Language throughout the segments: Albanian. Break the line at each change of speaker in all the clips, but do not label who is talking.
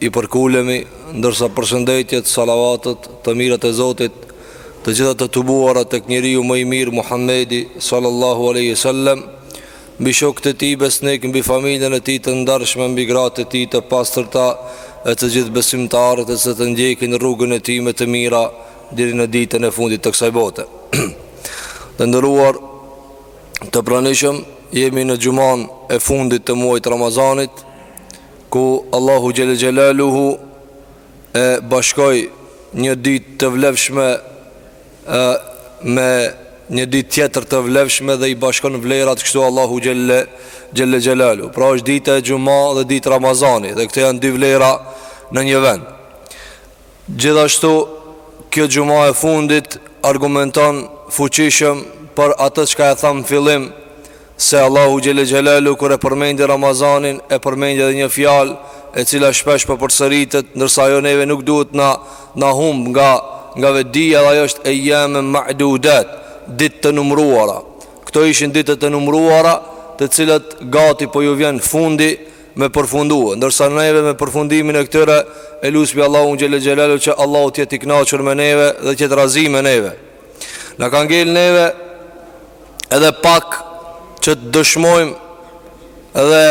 I përkulemi, ndërsa përshëndetjet, salavatet, të mirat e Zotit, të gjitha të tubuara tek njeriu më i mirë Muhammedi sallallahu alaihi wasallam, mbi shokët e tij besnik, mbi familjen e tij të ndershme, mbi gratë e tij të pastërta e të gjithë besimtarët që të ndjekin rrugën e tij me të mira deri në ditën e fundit të kësaj bote. Të nderuar, të pranishëm, jemi në xhumanë e fundit të muajit të Ramazanit. ku Allahu xhelle xhelaluhu e bashkoi një ditë të vlefshme e, me një ditë tjetër të vlefshme dhe i bashkon vlerat kështu Allahu xhelle xhelaluhu. Pra është dita e xhuma dhe ditë Ramazani dhe këto janë dy vlera në një vend. Gjithashtu, kjo xhuma e fundit argumenton fuqishëm për atë çka e thamë në fillim, se Allahu xhelle xhelaluhu kur e përmendi Ramazanin e përmendi edhe një fjalë e cila shpesh po përsëritet, ndërsa ajo neve nuk duhet të na humb nga nga vëdija dhe ajo është ejjamen ma'dudat, ditë të numëruara. Këto ishin ditët e numëruara, të cilat gati po ju vjen fundi me përfundu Ndërsa neve me përfundimin e këtyre e lusmi Allahun xhelle xhelaluhu që Allahu të jetë i knaqur me neve dhe të jetë razi me neve Na ka ngelë neve edhe pak që të dëshmojmë Edhe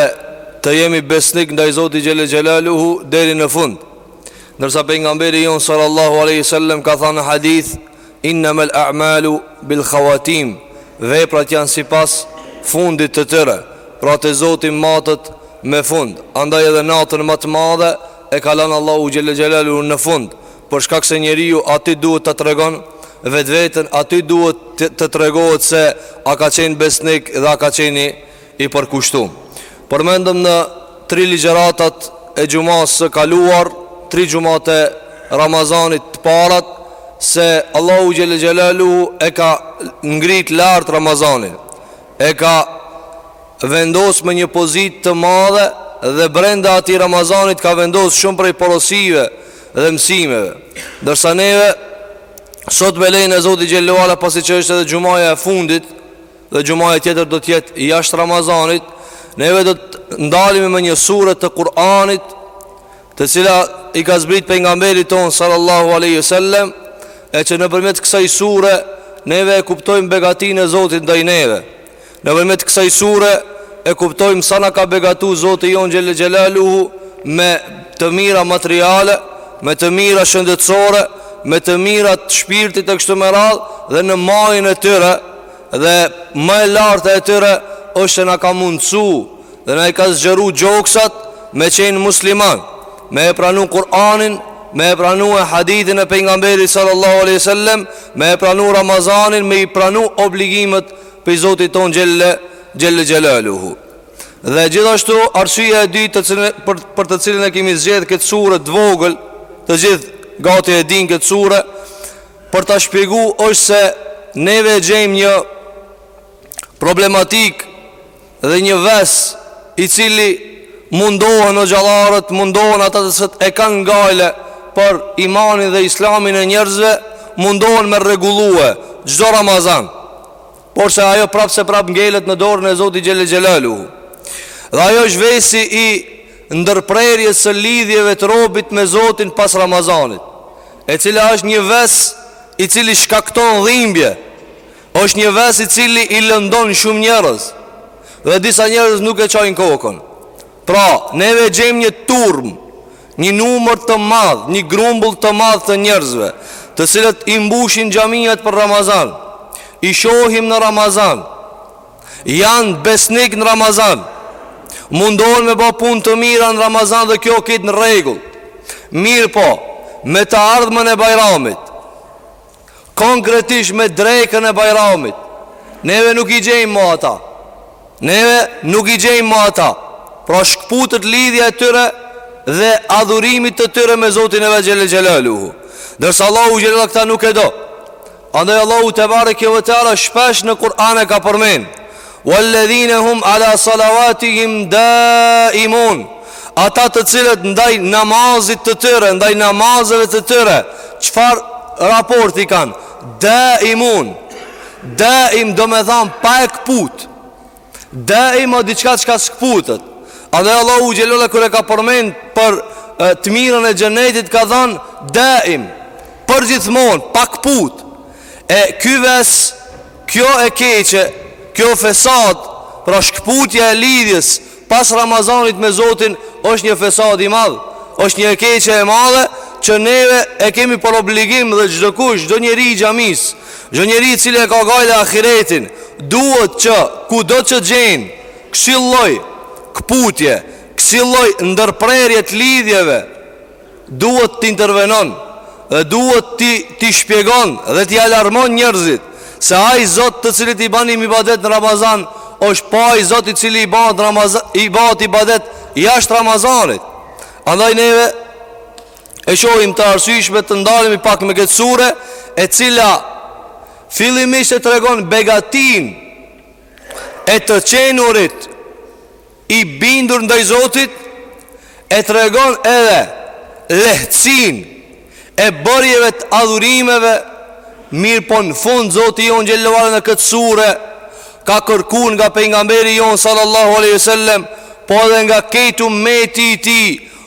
të jemi besnik Ndaj Zotit xhelle xhelaluhu deri në fund Ndërsa pejgamberi jonë Sallallahu aleyhi sallem ka thanë në hadith Innamal a'malu bil-khawatim, Veprat janë sipas fundit të tyre, pra te Zoti matet me fund. Andaj edhe natën ma të madhe e ka lanë Allahu xhelle xhelaluhu në fund, për shkak se njeriu aty duhet ta tregon vetveten, aty duhet të tregohet se a ka qenë besnik dhe a ka qenë i i përkushtuar. Përmendëm në tri ligjëratat e xhumasë së kaluar, tri xhumat e Ramazanit të parat se Allahu xhelle xhelaluhu e ka ngrit lart Ramazanin. E ka vendos me një pozitë të madhe dhe brenda atij Ramazanit ka vendos shumë prej porosive dhe mësimeve. Ndërsa neve sot me lejnë e Zotit xhelle ue ala pasi që është edhe xhumaja e fundit dhe xhumaja tjetër do të jetë jashtë Ramazanit, neve do të ndalemi me një sure të Kur'anit, të cilën ia ka zbrit pejgamberit tonë sallallahu alaihi wasallam, e që nëpërmjet kësaj sure neve e kuptojmë begatinë e Zotit ndaj neve. Nëpërmjet kësaj sure e kuptojmë sa na ka begatu Zoti jonë xhelle xhelaluhu me të mira materiale, me të mira shëndetësore, me të mira të shpirtit e kështu me radhë dhe në majën e tyre Dhe më e larta e tyre është se na ka mundësu dhe na i ka zgjeru gjoksat me qenë musliman, me e pranu Kur'anin, me e pranu e hadithin e pejgamberit sallallahu aleyhi sallem, me e pranu Ramazanin, me i pranu obligimet prej Zotit tonë xhel-le xhelaluhu. Dhe gjithashtu arsyeja e dytë për për të cilën e kemi zgjedh këtë sure të vogël, të gjithë gati e dinë këtë sure, Për ta shpjegu është se neve e gjejmë një problematikë dhe një ves i cili mundohen hoxhallarët, mundohen ata të cilët e kanë gajle për imanin dhe islamin e njerëzve, mundohen me rregullue çdo Ramazan. Porse ajo prapëseprapë ngelet në dorën e Zotit xhel-le xhelaluhu. Dhe ajo është vesi i ndërprerjes së lidhjeve të robit me Zotin pas Ramazanit. e cila është një ves i cili shkakton dhimbje, është një ves i cili i lëndon shumë njerëz, dhe disa njerëz nuk e çajnë kokën. Pra, neve gjejmë një turmë, një numër të madh, një grumbull të madh të njerëzve, të cilët i mbushin xhamiat për Ramazan, i shohim në Ramazan, Janë besnikë në Ramazan Mundohen me bo punë të mira në Ramazan dhe kjo krejt në rregull Mirëpo, me të ardhmën e Bajramit Konkretisht me drekën e Bajramit Neve nuk i gjejmë mo ata Neve nuk i gjejmë mo ata Pra shkëputet lidhja e tyre dhe adhurimit të tyre me Zotin e vet xhel-le xhelaluhu Ndërsa Allahu xhelaluhu këta nuk e do Andaj Allahu tebareke ve teala shpesh në Kur'an e ka përmend Walledhine hum ala salavatihim daimun Ata të cilët ndaj namazit të tyre, ndaj namazeve të tyre Çfarë raporti kanë? Daimun Daim domethanë pa e këputë Daim o diçka çka s'kputet Edhe Allahu xhelaluhu kur e ka përmend për e, të mirën e xhenetit ka thanë Daim Përgjithmonë, pa kput E ky ves, kjo e keqe, kjo fesad Pra shkputja e lidhjes pas Ramazanit me Zotin është një fesad i madh është një e keqe e madhe që neve e kemi për obligim dhe çdokush, çdo njeri i xhamisë Çdo njeri i cili e ka gajle ahiretin, duhet që kudo që gjen, kësi lloj këputje, kësi lloj ndërprerje të lidhjeve, duhet të intervenon dhe duhet t'i shpjegon dhe t'i alarmon njerëzit se ai Zot të cilit i banim ibadet në Ramazan, është po ai Zot i cili i bahet ibadet jashtë Ramazanit. Andaj neve e shohim të arsyshme të ndalemi pak me këtë sure e cila fillimisht e tregon begatinë e të qenurit i bindur ndaj Zotit e tregon edhe lehtësinë e bërjeve të adhurimeve mirëpo në fund Zoti jonë xhele ve ala në këtë sure ka kërku nga pejgamberi jonë sallallahu aleyhi sallem po edhe nga krejt umeti i tij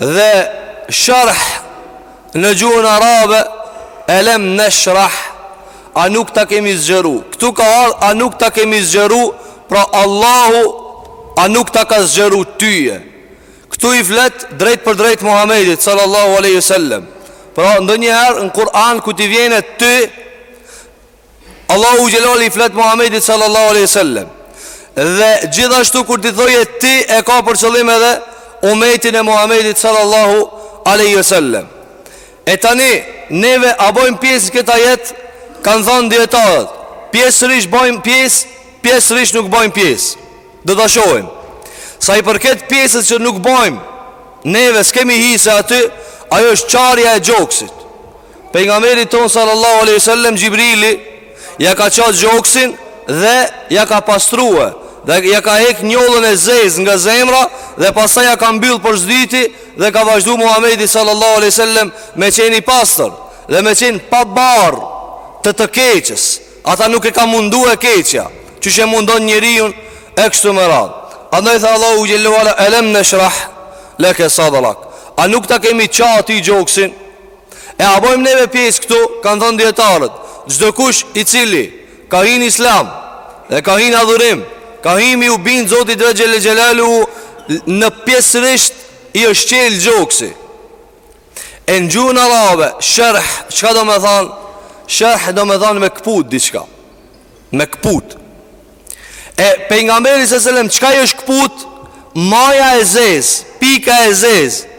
Dhe sharh në gjuhën arabe Elem neshrah A nuk ta kemi zgjeru Këtu ka ardhë A nuk ta kemi zgjeru Pra Allahu A nuk ta ka zgjeru tyje Këtu i flet drejtpërdrejt Muhammedit Sallallahu aleyhi sallem Pra ndonjëherë në Kur'an Kur t'i vjen ty Allahu xhele ve ala i flet Muhammedit sallallahu aleyhi sallem Dhe gjithashtu kur t'i thohet ti e ka për qëllim edhe Umetin e Muhammedit sallallahu aleyhi sallem E tani neve a bojmë pjesë n'kët ajet Kanë thonë dijetarët Pjesërisht bojmë pjesë Pjesërisht nuk bojmë pjesë Do ta shohim Sa i përket pjesës që nuk bojmë Neve s'kemi hise aty Ajo është çarja e gjoksit Pejgamberit tonë sallallahu alaihi wasallam Xhibrili ja ka ça gjoksin dhe ja ka pastru dhe ja ka hek njollën e zezë nga zemra dhe pastaj ja ka mbyll për s'dyti dhe ka vazhdu Muhamedi sallallahu alaihi wasallam me qenë i pastër dhe me qenë pa barrë të të keqes. Ata nuk e ka mundu e keqja, qysh e mundon njeriun e kështu me radhë. Andaj tha Allahu xhele ve ala alam nashrah laka sadrak. A nuk ta kemi ça ty gjoksin? E a bojmë neve pjesë këtu, kanë thënë dijetarët, çdokush i cili ka hi n'islam dhe ka hi n'adhurim, ka hi me iu bind Zotit xhele xhelaluhu në pjesërisht i është çelë gjoksi. E në gjuhën arabe, sherh, çka domethanë? Sherh domethanë me këput diçka. Me këput E pejgamberit aleyhi selam Çka i është këput Maja e zezë Pika e zezë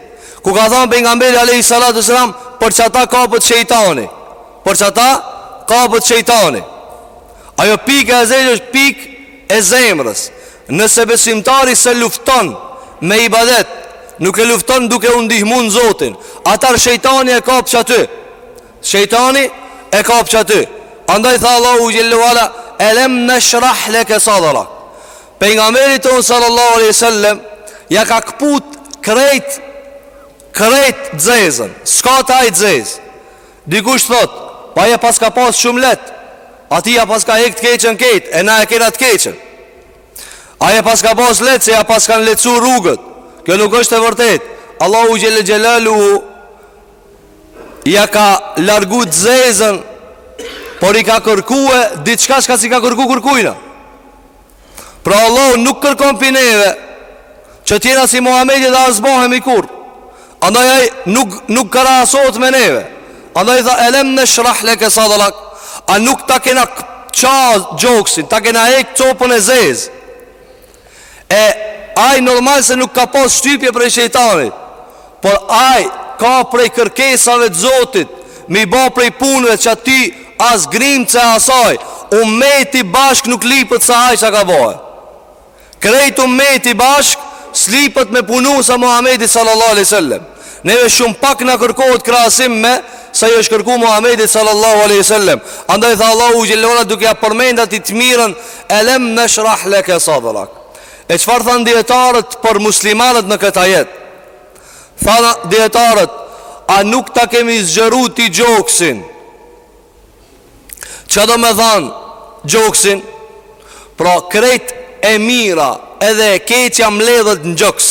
Ku ka thonë pejgamberi Alehi salatu selam Për qata kapet shejtani Për qata kapet shejtani Ajo pika e zezë është pikë e zemrës Nëse besimtari s'e lufton Me ibadet Nuk e lufton duke u ndihmun zotin Atherë shejtani e kap qaty Shejtani e kap aty. Andaj tha Allahu xhelle ve ala, Elem neshrah leke sadrak. Pejgamberit tonë sallallahu aleyhi sallem, ja ka këput krejt, krejt të zezën, s'ka ai të zezë. Dikush thot, aj e pas ka pas shumë leht, atij ja pas ka hek të keqen kejt, e na e kena të keqen. Aj e pas ka pas leht, se ja pas kanë lehtësu rrugët. Kjo nuk është e vërtet. Allahu xhelle xhelaluhu ja ka largu të zezën, por i ka kërkue diçka çka s'i ka kërku kërkujna. Pra Allahu nuk kërkon pi neve, që t'jena si Muhammedi dhe as bohemi kurr. Andaj aj nuk, nuk krahasohet me neve. Andaj tha, elem neshrah leke sadrak, a nuk ta kena ça gjoksin, ta kena hek copën e zezë. E ai normal se nuk ka pas shtypje prej shejtanit Por ai ka prej kërkesave të zotit M'i ba prej punëve që ti as grim që asaj Umeti bashk nuk lipet sa aj që ka baj Krejt u me ti bashk Slipët me punu sa Muhammedi sallallahu alejhi ve sallem Neve shumë pak na kërkohet krahasim me sa i është kërku Muhamedit sallallahu alaihi wasallam. Andaj tha Allahu xhelle ve ala duke ja përmend atij të mirën elem nashrah laka sadrak. E çfarë thanë dietarët për muslimanët në këtë ajet? Thanë dietarët, a nuk ta kemi zgjeru ti gjoksin? Qa do me thanë gjoksin? Pra krejt e mira edhe e keqja mblidhet në gjoks.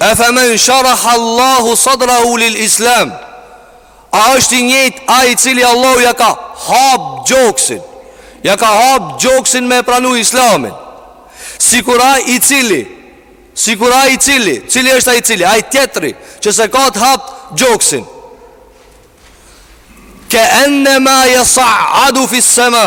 Efe men sharah Allahu sadrahu lil islam A është i njëjtë ai cili Allahu ja ka hap gjoksin Ja ka hap gjoksin me e pranu islamin Sikur ai cili Sikur ai cili Cili është ai cili Ai tjetri që s'e ka të hapt gjoksin Ke ennema jessa'adu fis sema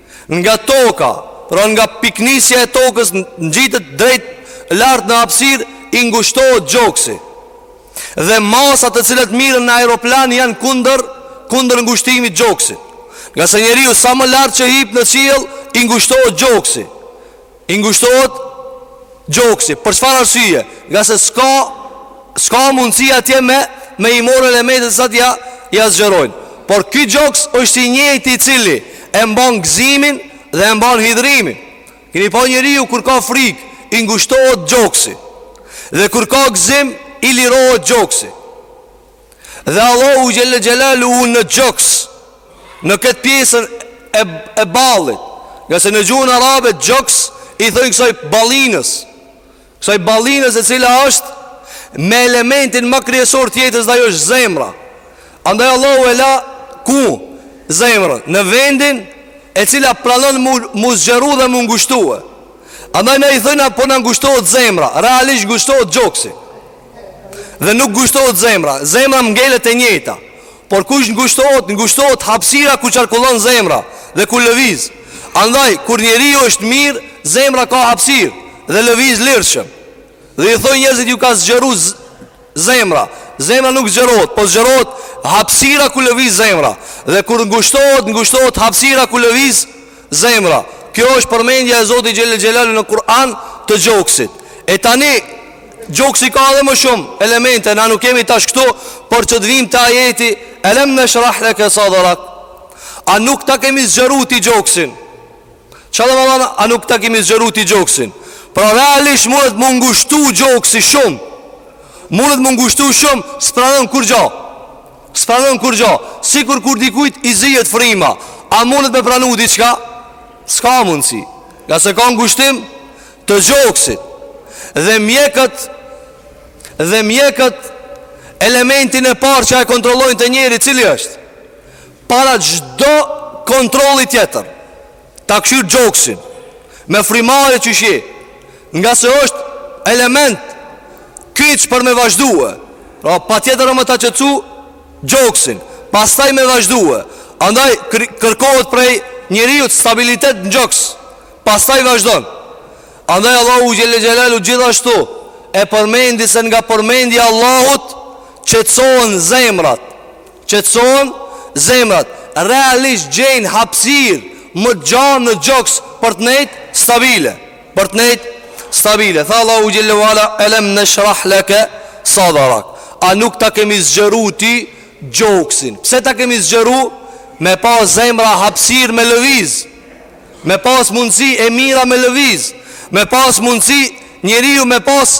Nga toka, pra nga piknisja e tokës ngjitet drejt lart në hapësirë i ngushtohet gjoksi. Dhe masat të cilat mirren në aeroplan janë kundër kundër ngushtimit gjoksit. Ngase njeriu sa më lart që hip në qiell i ngushtohet gjoksi. I ngushtohet gjoksi Për çfarë arsye Ngase s'ka S'ka mundësi atje me Me i marrë elementet sa t'ja Ja zgjerojnë Por ky gjoks është i njëjti i cili E mban gëzimin Dhe e mban hidhrimin Kemi pa njeriu kur ka frik I ngushtohet gjoksi Dhe kur ka gëzim I lirohet gjoksi Dhe Allahu xhel-le xhelaluhu në gjoks Në këtë pjesën e, e ballit Ngase në gjuhën arabe gjoks I thojnë kësaj ballinës Kësaj ballinës e cila është Me elementin ma kryesor të jetës dhe ajo është zemra Andaj Allahu e la këtu zemrën Në vendin e cila pranon m'u, m'u zgjeru dhe m'u ngushtue Andaj na i thojna po na ngushtohet zemra Realisht ngushtohet gjoksi Dhe nuk ngushtohet zemra, zemra ngelet e njëjta Por kush ngushtohet, ngushtohet hapsira ku qarkullon zemra dhe ku lëviz Andaj, kur njeriu është mirë, zemra ka hapsir dhe lëviz lirshëm Dhe i thojnë njerëzit iu ka zgjeru zemra Zemra nuk zgjerohet, po zgjerohet hapsira ku lëviz zemra Dhe kur ngushtohet, ngushtohet hapsira ku lëviz Zemra, kjo është përmendja e Zotit xhel-le xhelaluhu në Kur'an të gjoksit E tani, gjoksi ka edhe më shumë elemente Na nuk kemi tash këtu, por që të vim te ajeti Elem neshrah leke sadrak A nuk ta kemi zgjeru ti gjoksin Ça domethanë, a nuk ta kemi zgjeru ti gjoksin Pra realisht mundet m'u ngushtu gjoksi shumë Mundet m'u ngushtu shumë, s'pranon kurgjo S'pranon kurgjo Sikur kur dikujt i zijet fryma A mundet me pranu diçka S'ka mundësi Ngase ka ngushtim të gjoksit Dhe mjekët Dhe mjekët Elementin e parë që e kontrollojnë te njeriu cili është Para çdo kontrolli tjetër Ta kshyr gjoksin Me frymarrje qysh i Ngase është element Kyç për me vazhdue Pra patjetër e me ta qetsu Gjoksin Pastaj me vazhdue Andaj kërkohet prej njeriut stabilitet në gjoks Pastaj vazhdon Andaj Allahu xhel-le xhelaluhu gjithashtu E përmendi se nga përmendja e Allahut Qetësohen zemrat Qetësohen zemrat, realisht gjejnë hapësirë më të gjanë në gjoks për të nejt stabile, për të nejt stabile. Tha Allahu xhel-le ve ala elem neshrah leke sadrak. A nuk ta kemi zgjeru ti gjoksin? Pse ta kemi zgjeru? Me pas zemra hapësirë me lëviz. Me pas mundësi e mira me lëviz. Me pas mundësi njeriu me pas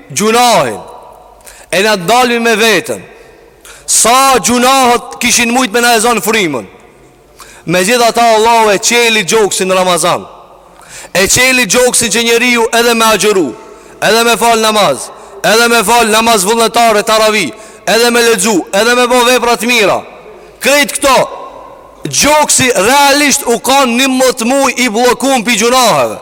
Gjynahin E na dalim me veten Sa gjynahet kishin mujt me na e zonë frymën Megjithatë Allahu e çeli gjoksin në Ramazan E çeli gjoksin që njeriu edhe me agjëru Edhe me falë namaz Edhe me falë namaz vullnetar e teravi Edhe me lexu Edhe me bo vepra t'mira Krejt këto Gjoksi realisht u kanë njimdhetë muj i bllokum prej gjynaheve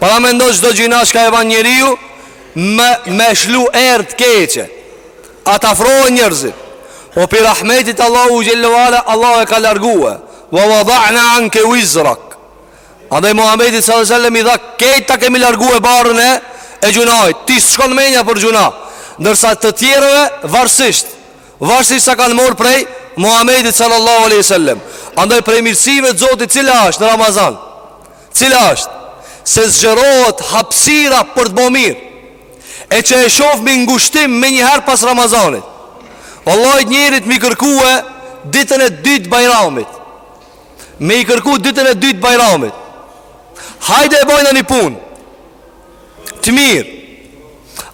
Paramendo çdo gjynah shka e ban njeriu me, me shlu erë të keqe A të afrohen njerzit Po prej rahmetit Allahu xhelle ve ala Allahu e ka largue Wa wadha'na anke wizrak Andaj Muhammedit s.a.s. i dha Kejt ta kemi largue barën e E gjunajt Ty s'të shkon menja për gjuna Nërsa të tjereve varsisht Varsisht sa kanë mor prej Muhammedit s.a.s. Andaj prej mirësive të zotit cila është në Ramazan Cila është se zgjerohet hapësira për të bo mirë E që e shofmi ngushtim menjëherë pas Ramazanit Vëllajt njerit me i kërkue ditën e dytë bajramit Me i kërku ditën e dytë bajramit Hajde e bojmë një pun Të mirë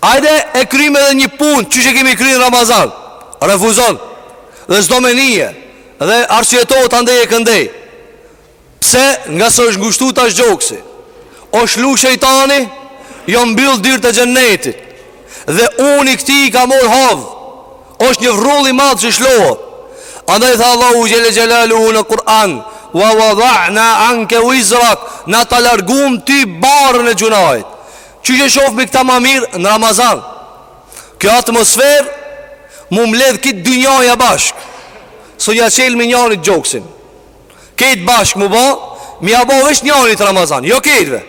Hajde e krym edhe një pun Qysh e kemi kry në Ramazan Refuzon Dhe s'do me nije Dhe arsyetohet andej e këndej Pse ngase është ngushtu tash gjoksi Osh shlu shejtani Jon mbyll dyrt e xhennetit Dhe uni i këtij ka mor hov Osh një vrull i madh që shlohet Andaj tha Allahu xhelle xhelaluhu në Kur'an Wa wadha'na anke wizrak Na ta largum ty barën e gjunajt Qysh e shofmi këta ma mirë në Ramazan Kjo atmosfer Mu mledh kejt dynjaja bashk S'un ja çelmi njanit gjoksin Kejt bashk mu ba Me ja bo veç njanit Ramazan Jo kejtve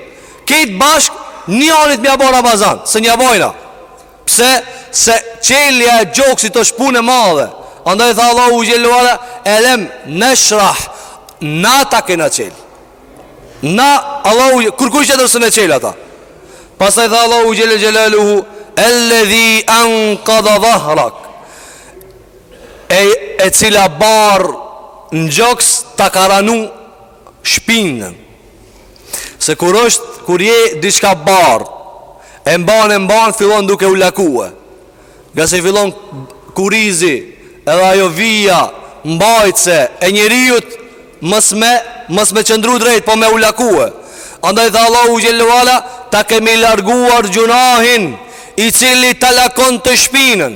Kejt bashk njanit me ja bo Ramazan S'un ja bojna Pse se çelja e gjoksit është punë e madhe Andaj tha Allahu xhelle ve ala Elem neshrah Na ta kena çel Na Allahu Kurkush qetër s'un e çel ata Pasaj tha Allahu xhelle xhelaluhu Elledhi enkada dhahrak E e cila barrë n'gjoks ta ka ranu shpinën se kur është kur je diçka barrë e mban e mban fillon duke u lakue ngase fillon kurizi edhe ajo vija mbajtëse e njeriut mos me mos me qëndru drejt po me u lakue andaj tha Allahu xhelle ve ala ta kemi larguar gjunahin i cili ta lakonte shpinën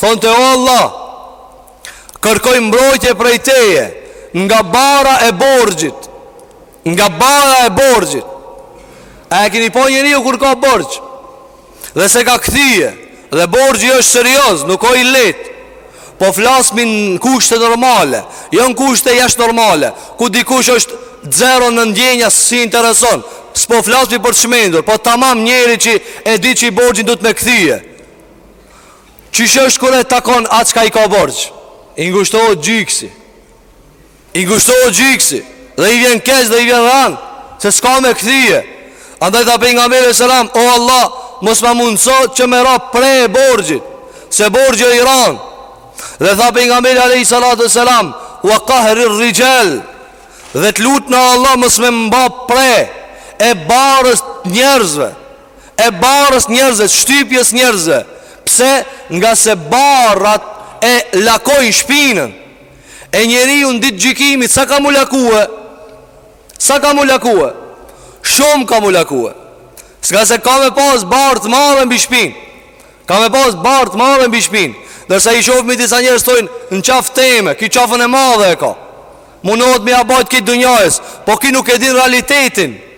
Thonte o Allah, kërkoj mbrojtje prej teje nga barra e borxhit. Nga barra e borxhit. A e keni pa njeriu kur ka borxh? Dhe s'e ka kthye, dhe borxhi është serioz, nuk o i lehtë. Po flasmi në kushte normale, jo në kushte jashtë normale, ku dikush është zero në ndjenja s'i intereson. S'po flasmi për të çmendur, po tamam njeri që e di që i borxhin duhet me kthye. Qysh është kur e takon atë çka i ka borxh? I ngushtohet gjoksi. I ngushtohet gjoksi dhe i vjen keq dhe i vjen rand se s'ka me kthye. Andaj tha pejgamberi selam, "O Allah, mos ma mundso që me ra pre e borxhit, se borxhi i rand." Dhe tha pejgamberi alayhi salatu selam, "Wa qahrir rijal." Dhe të lutna Allah mos me mba pre e barrës të njerëzve. e barrës njerëzve shtypjes njerëzve pse ngase barrat e lakojnë shpinën e njeriut n'ditë gjykimit sa ka mu lakue sa ka mu lakue shumë ka mu lakue ngase ka me pas barrë të madhe mbi shpinë ka me pas barrë të madhe mbi shpinë ndërsa i shofmi disa njerëz thojnë në qafë teme ki qafën e madhe e ka munohet me i bajt kësaj dunjajës po ki nuk e din realitetin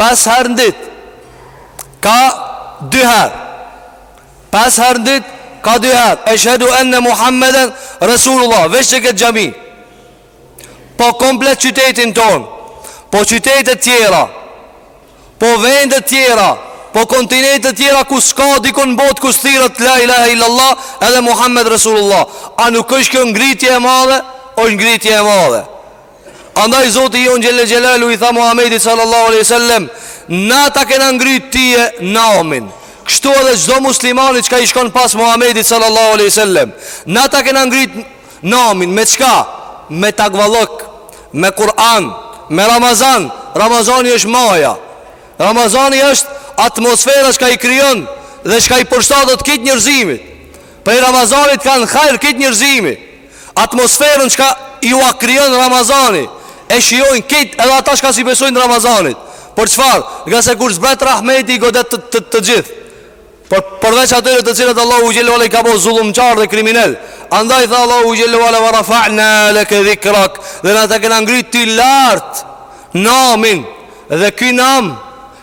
pesë herë në ditë ka dy herë pesë herë në ditë ka dy herë eshhedu enne Muhammeden Resulullah veç në këtë xhami po komplet qytetin tonë po qytetet tjera po vendet tjera po kontinentet tjera ku s'ka dikun në botë ku s'thirret la ilahe illallah edhe Muhammed Resulullah a nuk është kjo ngritje e madhe është ngritje e madhe Andaj Zoti jonë xhel-le xhelaluhu i tha Muhammedit sallallahu aleyhi sallem Na ta kena ngryt ty namin Kështu edhe çdo muslimanit çka i shkon pas Muhammedit sallallahu aleyhi sallem Na ta kena ngryt namin Me çka? Me takvallëk Me Kur'an Me Ramazan Ramazani është maja Ramazani është atmosfera çka i krijon Dhe çka i përshtatet krejt njerëzimit Prej Ramazanit kanë hajr krejt njerëzimit Atmosferën çka iua krijon Ramazani e shijojnë krejt edhe ata çka s'i besojnë Ramazanit. Për çfarë? Ngase kur zbret rahmeti i godet të, të, të gjithë. Por përveç atyre të cilët Allahu xhel-le ue ala i ka bo zullumqar dhe kriminel. Andaj tha Allahu xhel-le ue ala wa rafa'na laka dhikrak, dhe na ta kena ngrit ty lart namin dhe ky nam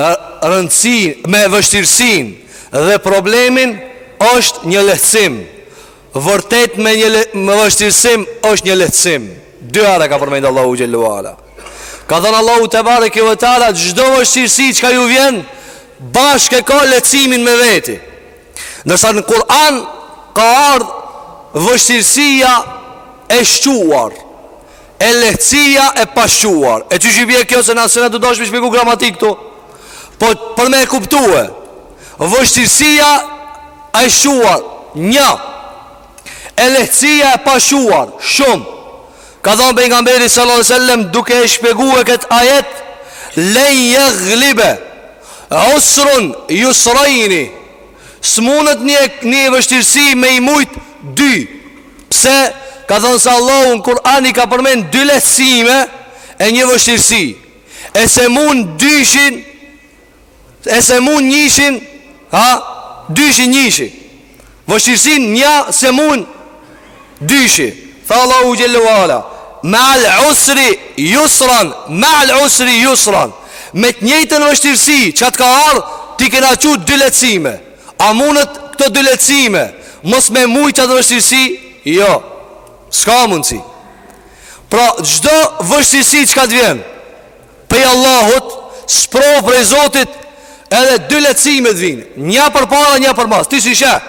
rëndësinë, me vështirësinë dhe problemin është një lehtësim. Vërtet me, me vështirësim është një lehtësim. Dy herë e ka përmend Allahu xhel-le ue ala. Ka thënë Allahu tebareke ve teala çdo vështirësi çka ju vjen bashkë e ka lehtësimin me veti. Ndërsa në Kur'an ka ardh vështirësia e shquar. E lehtësia e pashquar E qysh i bie kjo se na s'ena tu dasht me shpjegu gramatikë këtu Po për me e kuptue Vështirësia e shquar Një E lehtësia e pashquar Shumë Ka thonë pejgamberi sallallahu sallam Duke e shpjegue këtë ajet Len jeglibe Usrun Jusrajni S'munet një, një vështirësi me i mujtë dy Pse ka thënë se Allahu në Kur'an i ka përmend dy lehtësime e një vështirësi E s'e mund dyshin E s'e mund njëshin A dyshi njëshin Vështirësin nja s'e mund Dyshin, tha Allahu xhelle u ala, Ma'al usri yusran, ma'al usri yusran. Me të njëjtën vështirësi që të ka ardhur, t'i kena çu dy lehtësime. A mundet këto dy lehtësime mos me mujt atë vështirësi? Jo. S'ka mundsi. Pra çdo vështirësi çka të vjen prej Allahut, sprovë prej Zotit, edhe dy lehtësime të vijnë. Një përpara, një përmas. Ti s'i sheh?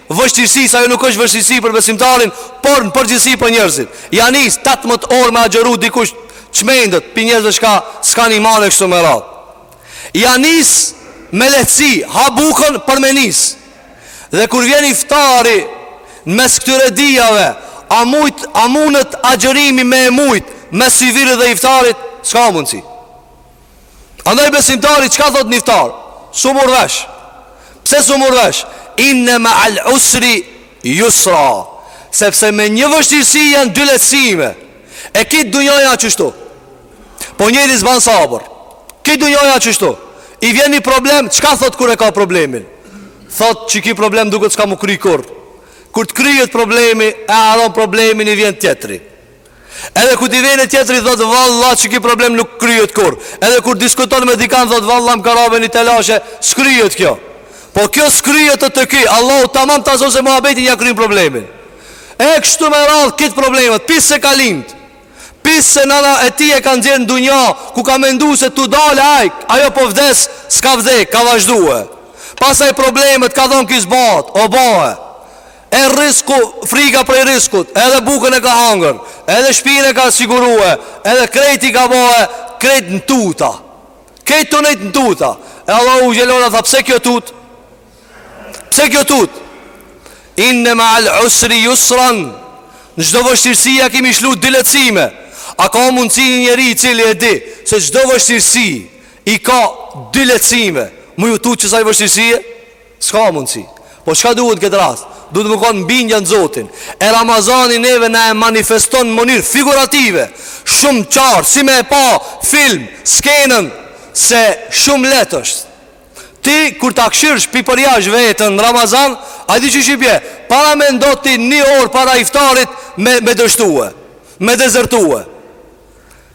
Vështirësi, s'ajo nuk është vështirësi për besimtarin, por në përgjithësi për njerëzit. Ja nisë 18 orë me agjëru dikush çmendët, për njerëzve çka s'kanë iman e kështu me radhë. Ja nis me lehtësi, ha bukën për me nis. Dhe kur vjen iftari në mes këtyre dyjave, a mujt, a munet agjërimi me e mujt mes syfyrit dhe iftarit, s'ka mundësi. Andaj besimtari çka thot n'iftar? S'u mur vesh. Pse s'u mur vesh? Inna ma al usri yusra. Sepse me një vështirësi janë dy lehtësime. E krejt dunjaja qështu. Po njëri s'ban sabër. Krejt dunjaja qështu. I vjen një problem, çka thot kur e ka problemin? Thot qiky problem duket s'ka me u kry kurr. Kur të kryhet problemi, e harron problemin i vjen tjetri. Edhe kur t'i vjen e tjetri thot valla qiky problem nuk kryhet kurr. Edhe kur diskuton me dikan thot valla më ka ra ve një telashe, s'kryhet kjo. Po kjo s'kryhet thotë ky, Allahu tamam pa ta sos muhabetin ja kryen problemin. E kështu me radh krejt problemet, pi se ka lind. Pi se nana e tij e ka nxjerr në dunja ku ka mendu se tu dale ai, ajo po vdes, s'ka vdek, ka vazhdue. Pastaj problemet ka dhon ky zbat, o bae. E rrisku, frika prej rriskut, edhe bukën e ka hangër, edhe shpinë e ka sigurue, edhe krejt i ka bohe, krejt në tuta. Krejt tu nejt në tuta. E Allahu xhelle na tha, pse kjo tut? Pse kjo tut? Inne ma al usri jusran, në çdo vështirësi ja kemi shkru dy lehtësime. A ka mundësi një njeri i cili e di, se çdo vështirësi i ka dy lehtësime, mu ju tut qësaj vështirësie? S'ka mundësi. Po çka duhet në këtë rast? Duhet me konë bindja në Zotin. E Ramazani neve na e manifeston në mënyrë figurative, shumë qartë, si me e pa film, skenën, se shumë lehtë është. Ti kur ta kshyrsh pi përjashtë veten në Ramazan, a di qysh i bje? Paramendo ti një orë para iftarit me me dështue, me dezertue.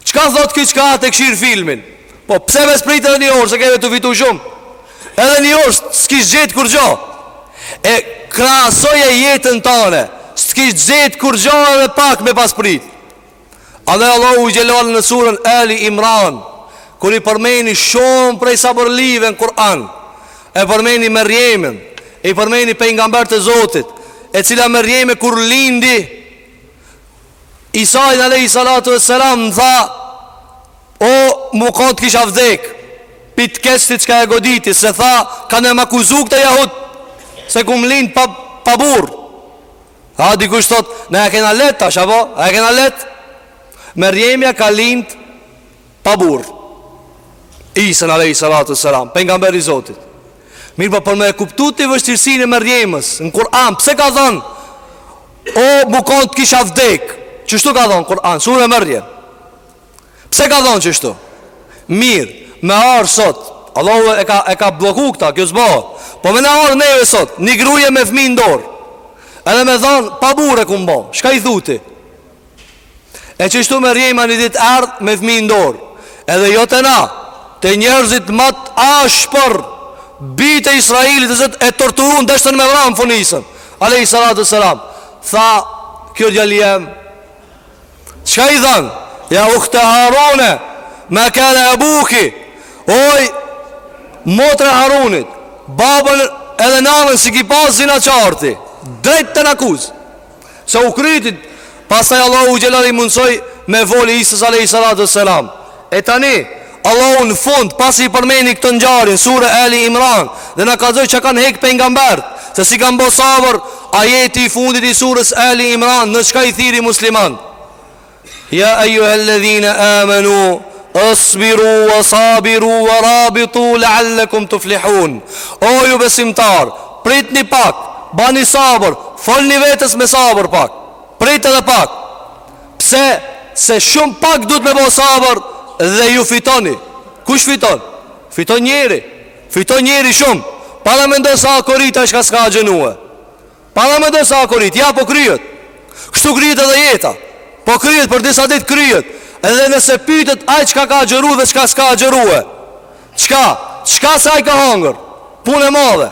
Qka thot ky qka t'e kshyr filmin Po pse me s'prit edhe një orë se keve tu fitu shumë Edhe një orë s'kish gjetë kurgjo E krahasoje jetën tane S'kish gjetë kurgjo edhe pak me pas prit Edhe Allahu xhele ue ala në surën Eli Imran Kur i përmeni shumë prej sabërlive në Kur'an E përmeni Merjemen E i përmeni pejgamberët e zotit E cila Merjeme kur lindi Isajn alejhi salatu ue selam tha O m'u kan të kisha vdek Pi testit qka e goditi Se tha kanë me m'akuzu këta jahudët Se kum lind pa, pa burr Ha dikush thot Na e kena leht tash apo E kena leht Merjemja ka lind pa burr. Isën alejhi salatu ue selam, pejgamberi i Zotit. Mirëpo për me e kuptu ti vështirësinë e Merjemës në Kur'an, pse ka thon o m'u kon të kisha vdek? Qështu ka thon Kur'an, sura Merjem. Pse ka thon qështu? Mirë, me ardh sot. Allahu e ka e ka blloku këta, kjo s'bo. Po me na ardh neve sot, një gruje me fmi në dorë. Edhe me thon pa burrë e kum bo. Çka i thu ti? E qështu Merjemja një dit erdh me fmi n'dorë Edhe jo te na Te njerëzit ma t'ashpër Bijtë e Israilit e sot e torturun Deshtën me vra n'fun Isën Alejhi salatu ue selam Tha ky o djali jem Qka i thanë Ja uhte Harune Ma kane ebuki Oj Motra e Harunit Babën edhe nanën s'i ki pas zinaqar ti Drejt e n'akuzë Se u krytit Pasaj Allahu xhele ue ala i mundësoj Me fol Isës alejhi salatu ue selam E tani Allahu në fund Pasi e përmeni këtë ngjarje n'suren Eli Imran Dhe na kallzoj qka kanë hek pejgamberët Se si kanë bo sabër Ajeti i fundit i surës Eli Imran Në qka i thirri musliman Ja ejuhellezina amanu Esbiru wa sabiru wa rabitu La'allekum tuflihun O ju besimtar Pritni pak Bani sabër Folni vetës me sabër pak Prit edhe pak Pse Se shumë pak duhet me bo sabër Dhe ju fitoni Kush fiton? Fiton njeri Fiton njeri shumë Paramendo sa a korit aj qka s'ka agjenu e Paramendo sa a korit, ja po kryet Kështu kryet edhe jeta Po kryet, për disa dit kryet Edhe nëse pytet aj qka ka agjëru dhe qka s'ka agjëru e Qka, qka se aj ka hangër Pun e madhe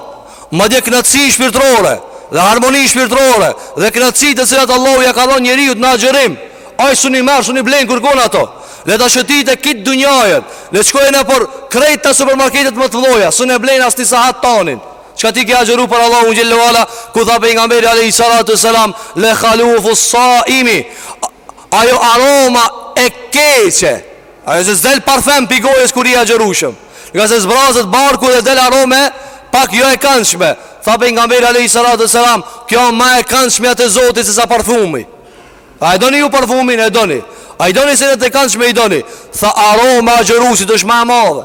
Madje knaqësi shpirtrore Dhe harmoni shpirtrore Dhe knaqësi të cilat Allahu ja ka dhon njeriut në agjërim Aj s'un i merr, s'un i blen kërkun ato Le ta shëtite kit dunjajën Le t'shkon nëpër krejt ta supermarketet ma të mdhoja S'un i blen as një sahat tanin Çka ti ke agjëru për Allahun xhelle ue ala, kur tha pejgamberi alayhi salatu selam, le khalufu saimi. Ajo aroma e keqe. Ajo se s'del parfem pi gojës kur i agjërushëm. Ngase zbrazet barku dhe del aromë pak jo e kandshme. Tha pejgamberi alayhi salatu selam, kjo ma e kandshme a te Zoti se sa parfumi. A e doni ju parfumin e doni? A i doni senet e kandshme i doni? Tha aroma e agjërusit është ma e madhe.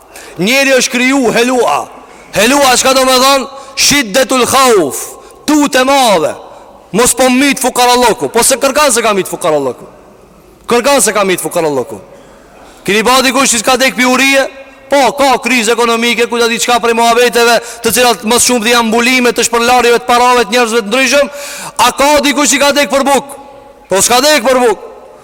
Njeri është kriju helua Helua çka domethonë Shiddetul khauf Tutë e madhe Mos po myt fukaralloku Po se kërkan s'e ka myt fukaralloku Kërkan s'e ka myt fukaralloku Kini pa dikush që ka dek pi urije Po ka krizë ekonomike Ku ta di çka prej muhabeteve Të cilat ma s'shumti janë mbulime Të shpërlarjeve të parave të njerëzve të ndryshëm A ka dikush që ka dek për bukë Po s'ka dek për bukë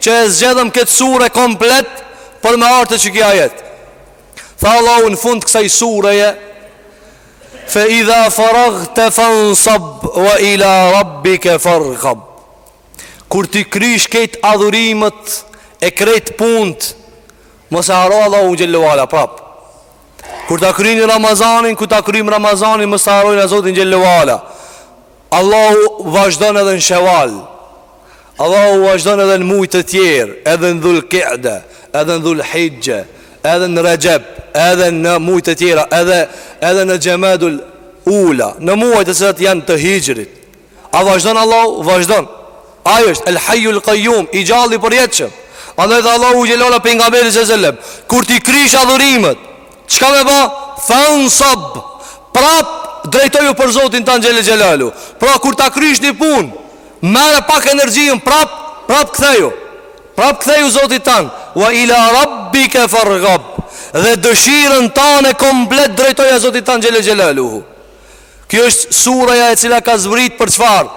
Që e zgjedhëm këtë sure komplet Për me ardhë te qeky ajet Tha Allahu në fund kësaj sureje Fe idha faragte fansab Wa ila rabbike fargab Kur t'i krysh këto adhurimet E krejt punt Mos e harro Allahun xhelle ue ala prap Kur ta kryni Ramazanin Kur ta kryim Ramazanin Mos e harrojna Zotin xhelle ue ala Allahu vazhdon edhe në Sheval Allahu vazhdon edhe në mujt e tjerë Edhe në dhul Kade Edhe në dhul Hixhe Edhe në Rexhep Edhe në mujt e tjera Edhe, edhe në Xhemadul Ula Në muajt të cilat janë të hixhrit A vazhdon Allahu vazhdon Ai është El Hajju El Kajum I gjalli i përjetshëm Andaj tha Allahu xhelle ue ala pejgamberit alejhi selam Kur t'i krysh adhurimet Çka me ba? Fansab! Prap drejtoju për Zotin tanë xhelle xhelaluhu. Pra kur ta krysh një punë, merre pak energjinë prap, prap ktheju. Prap ktheju Zotit tanë. Wa ila rabbike fargab. Dhe dëshirën tane komplet drejtoja Zotit tanë xhelle xhelaluhu. Kjo është suraja e cila ka zbrit për çfarë?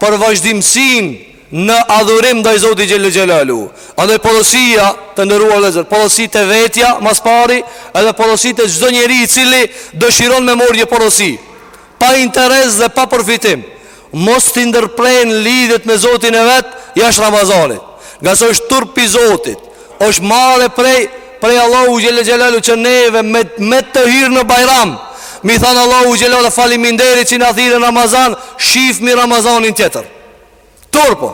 Për vazhdimësinë Në adhurim ndaj Zotit xhelle xhelaluhu Andaj porosia të nderuar vllezër Porosi te vetja, ma s'pari Edhe porosi te çdo njeri i cili Dëshiron me morr një porosi Pa interes dhe pa përfitim Mos t'i ndërpren lidhjet me Zotin e vet Jashtë Ramazanit Ngase është turp pi Zotit është marre prej Prej Allahu xhelle xhelaluhu Që neve me, me të hyrë në Bajram Me i thanë Allahu xhelle xhelaluhu Faleminderit që na thirre në Ramazan Shifmi Ramazanin tjetër Turp o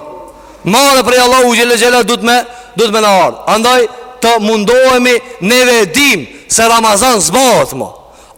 Marre prej Allahu xhelle xhela Duhet me, duhet me na ardhë Andaj të mundohemi neve e dim Se Ramazan s'bahet mo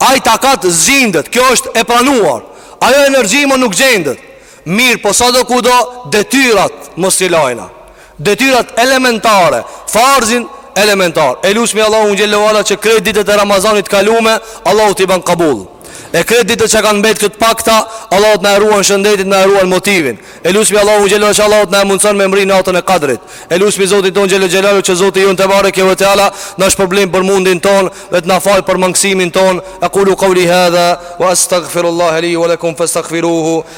Ai takat s'gjindet Kjo është e pranuar Ajo energji mo nuk gjendet Mirëpo sado kudo Detyrat mos t'i lajna Detyrat elementare, farzin elementar. E lusmi Allahun xhele ve ala që krejt ditët e Ramazanit kalume, Allahu t'i ban kabul. E krejt ditët që kanë mbetë këto pakta, Allahu t'na e ruan shëndetin, na e ruan motivin. E lusmi Allahun xhele ve ala që Allahu t'na e mundëson me mrri natën e kadrit. E lusmi Zotin ton xhele xhelaluhu që Zoti jonë tebareke ve teala, na shpërblen për mundin ton, dhe t'na falë për mangësinë ton. Ekulu kavli hadha, wa astagfirullahi li, wa lakum fa astagfiruhu,